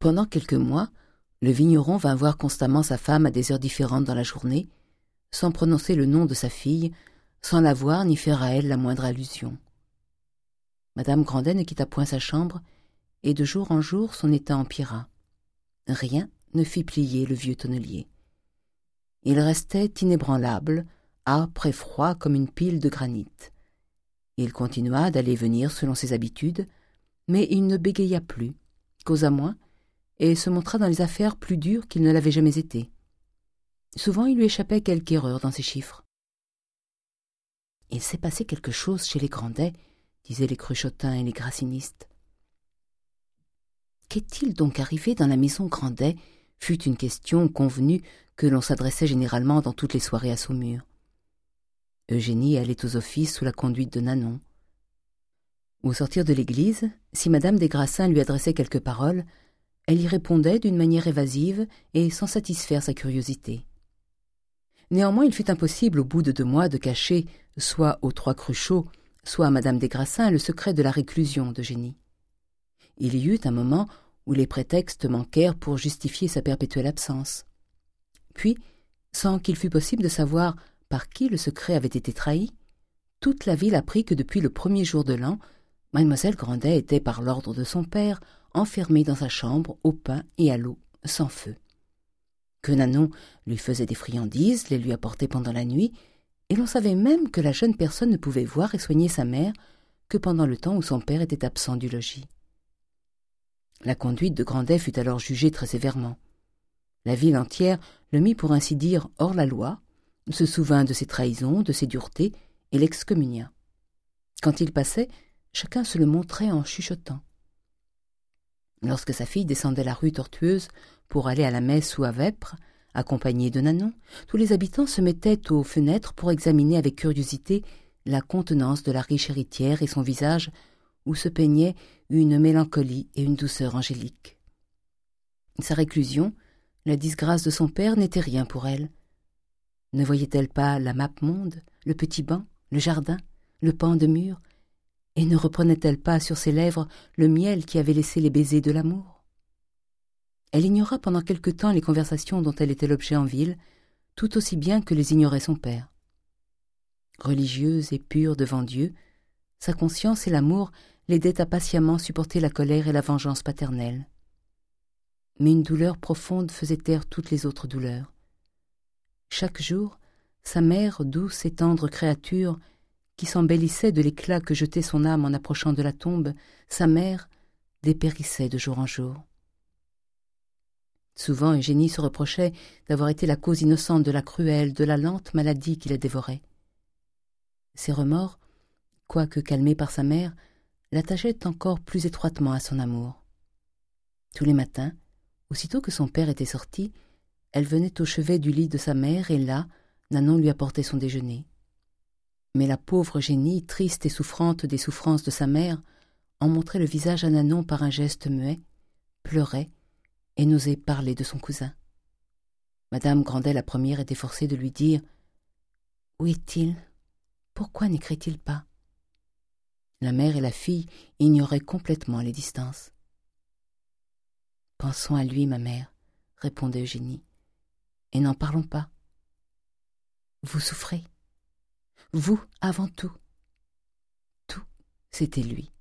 Pendant quelques mois, le vigneron vint voir constamment sa femme à des heures différentes dans la journée, sans prononcer le nom de sa fille, sans la voir ni faire à elle la moindre allusion. Madame Grandet ne quitta point sa chambre, et de jour en jour son état empira. Rien ne fit plier le vieux tonnelier. Il restait inébranlable, âpre et froid comme une pile de granit. Il continua d'aller venir selon ses habitudes, mais il ne bégaya plus, causa moins, et se montra dans les affaires plus dures qu'il ne l'avait jamais été. Souvent il lui échappait quelque erreur dans ses chiffres. Il s'est passé quelque chose chez les Grandets, disaient les cruchotins et les grassinistes. Qu'est-il donc arrivé dans la maison Grandet? fut une question convenue que l'on s'adressait généralement dans toutes les soirées à Saumur. Eugénie allait aux offices sous la conduite de Nanon. Au sortir de l'église, si madame des Grassins lui adressait quelques paroles, elle y répondait d'une manière évasive et sans satisfaire sa curiosité. Néanmoins, il fut impossible au bout de deux mois de cacher, soit aux trois Cruchot, soit à madame des Grassins, le secret de la réclusion d'Eugénie. Il y eut un moment où les prétextes manquèrent pour justifier sa perpétuelle absence. Puis, sans qu'il fût possible de savoir par qui le secret avait été trahi, toute la ville apprit que depuis le premier jour de l'an, mademoiselle Grandet était, par l'ordre de son père, enfermée dans sa chambre au pain et à l'eau, sans feu. Que Nanon lui faisait des friandises, les lui apportait pendant la nuit, et l'on savait même que la jeune personne ne pouvait voir et soigner sa mère que pendant le temps où son père était absent du logis. La conduite de Grandet fut alors jugée très sévèrement. La ville entière le mit pour ainsi dire hors la loi, se souvint de ses trahisons, de ses duretés, et l'excommunia. Quand il passait, chacun se le montrait en chuchotant. Lorsque sa fille descendait la rue tortueuse pour aller à la messe ou à Vêpres, accompagnée de Nanon, tous les habitants se mettaient aux fenêtres pour examiner avec curiosité la contenance de la riche héritière et son visage où se peignaient une mélancolie et une douceur angélique. Sa réclusion, la disgrâce de son père n'était rien pour elle. Ne voyait-elle pas la map monde, le petit banc, le jardin, le pan de mur, et ne reprenait-elle pas sur ses lèvres le miel qui avait laissé les baisers de l'amour? Elle ignora pendant quelque temps les conversations dont elle était l'objet en ville, tout aussi bien que les ignorait son père. Religieuse et pure devant Dieu, sa conscience et l'amour l'aidaient à patiemment supporter la colère et la vengeance paternelle mais une douleur profonde faisait taire toutes les autres douleurs. Chaque jour, sa mère, douce et tendre créature, qui s'embellissait de l'éclat que jetait son âme en approchant de la tombe, sa mère dépérissait de jour en jour. Souvent Eugénie se reprochait d'avoir été la cause innocente de la cruelle, de la lente maladie qui la dévorait. Ses remords, quoique calmés par sa mère, l'attachaient encore plus étroitement à son amour. Tous les matins, Aussitôt que son père était sorti, elle venait au chevet du lit de sa mère et là, Nanon lui apportait son déjeuner. Mais la pauvre génie, triste et souffrante des souffrances de sa mère, en montrait le visage à Nanon par un geste muet, pleurait et n'osait parler de son cousin. Madame Grandet la première était forcée de lui dire « Où est-il? Pourquoi n'écrit-il pas ?» La mère et la fille ignoraient complètement les distances. Pensons à lui, ma mère, répondait Eugénie, et n'en parlons pas. Vous souffrez? Vous avant tout. Tout, c'était lui.